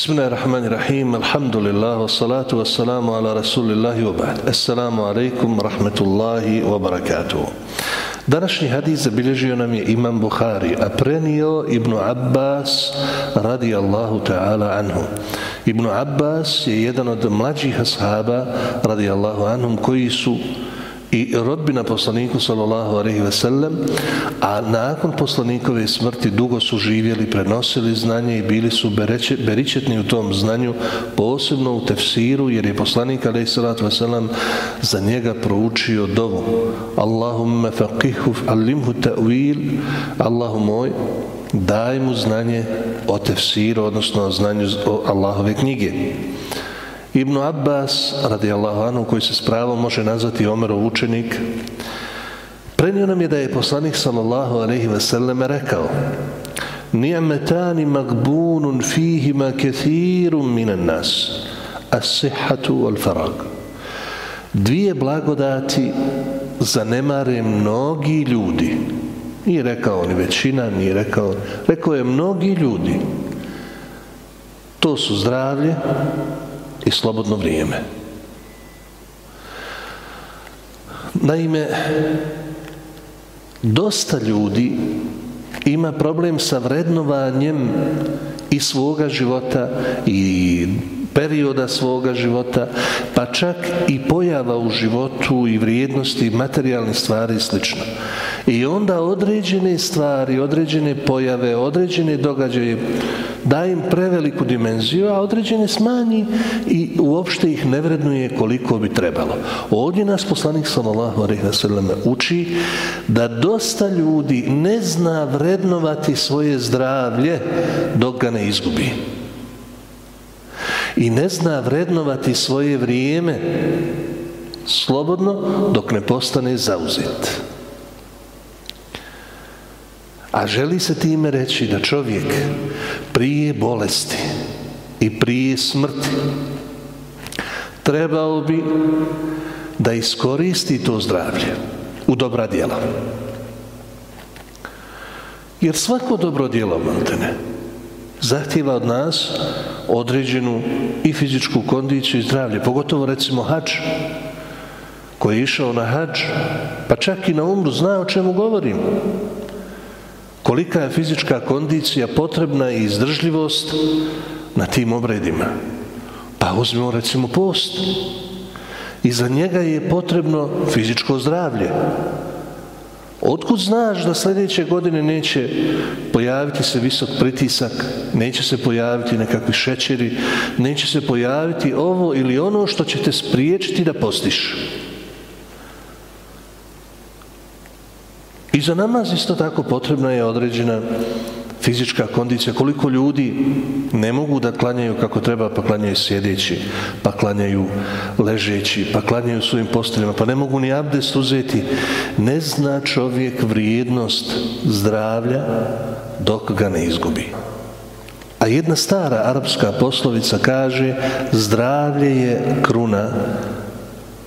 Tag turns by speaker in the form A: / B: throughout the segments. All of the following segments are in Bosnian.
A: بسم الله الرحمن الرحيم الحمد لله والصلاة والسلام على رسول الله وبعد السلام عليكم ورحمة الله وبركاته Današnji hadis zabilježio nam je Imam Buhari, a prenio Ibnu Abbas radijallahu ta'ala anhu. Ibnu Abbas je jedan od mlađih ashaba radi anhum koji su i rodbina poslaniku sallallahu alejhi ve sellem a nakon poslanikove smrti dugo su živjeli prenosili znanje i bili su bereće, beričetni u tom znanju posebno u tefsiru jer je poslanik alejhi ve sellem za njega proučio dovu. Allahumma faqihhu allimhu ta'wil Allahu moj daj mu znanje o tefsiru odnosno o znanju o Allahove knjige. Ibn Abbas, radijallahu anhu, koji se spravo može nazvati Omerov učenik, prenio nam je da je poslanik sallallahu alaihi ve selleme rekao Ni'metani magbunun fihima kethirum minan nas, as-sihatu wal farag. Dvije blagodati zanemare mnogi ljudi. Nije rekao ni većina, nije rekao, rekao je mnogi ljudi. To su zdravlje i slobodno vrijeme. Naime, dosta ljudi ima problem sa vrednovanjem i svoga života i perioda svoga života, pa čak i pojava u životu i vrijednosti materijalnih stvari i slično. I onda određene stvari, određene pojave, određene događaje daje im preveliku dimenziju, a određene smanji i uopšte ih ne vrednuje koliko bi trebalo. Ovdje nas poslanik sallallahu alejhi ve sellem uči da dosta ljudi ne zna vrednovati svoje zdravlje dok ga ne izgubi. I ne zna vrednovati svoje vrijeme slobodno dok ne postane zauzet. A želi se time reći da čovjek prije bolesti i prije smrti trebao bi da iskoristi to zdravlje u dobra djela. Jer svako dobro djelo, Maltene, zahtjeva od nas određenu i fizičku kondiciju i zdravlje. Pogotovo, recimo, hač koji je išao na hač, pa čak i na umru, zna o čemu govorim kolika je fizička kondicija potrebna i izdržljivost na tim obredima. Pa uzmimo recimo post. I za njega je potrebno fizičko zdravlje. Otkud znaš da sljedeće godine neće pojaviti se visok pritisak, neće se pojaviti nekakvi šećeri, neće se pojaviti ovo ili ono što će te spriječiti da postiš. I za namaz isto tako potrebna je određena fizička kondicija. Koliko ljudi ne mogu da klanjaju kako treba, pa klanjaju sjedeći, pa klanjaju ležeći, pa klanjaju svojim posteljima, pa ne mogu ni abdest uzeti. Ne zna čovjek vrijednost zdravlja dok ga ne izgubi. A jedna stara arapska poslovica kaže zdravlje je kruna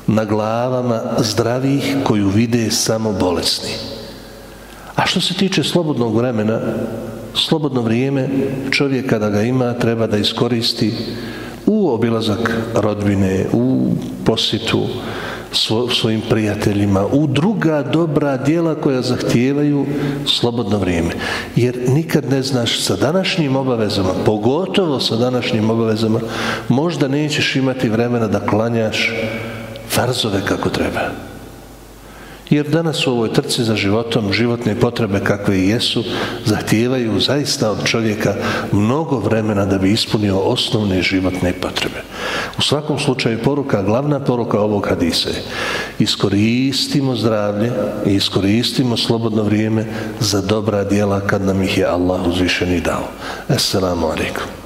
A: na glavama zdravih koju vide samo bolesni. A što se tiče slobodnog vremena, slobodno vrijeme čovjek kada ga ima treba da iskoristi u obilazak rodbine, u posjetu svo, svojim prijateljima, u druga dobra dijela koja zahtijevaju slobodno vrijeme. Jer nikad ne znaš sa današnjim obavezama, pogotovo sa današnjim obavezama, možda nećeš imati vremena da klanjaš farzove kako treba. Jer danas u ovoj trci za životom, životne potrebe kakve i jesu, zahtijevaju zaista od čovjeka mnogo vremena da bi ispunio osnovne životne potrebe. U svakom slučaju poruka, glavna poruka ovog hadise je iskoristimo zdravlje i iskoristimo slobodno vrijeme za dobra dijela kad nam ih je Allah uzvišeni dao. Assalamu alaikum.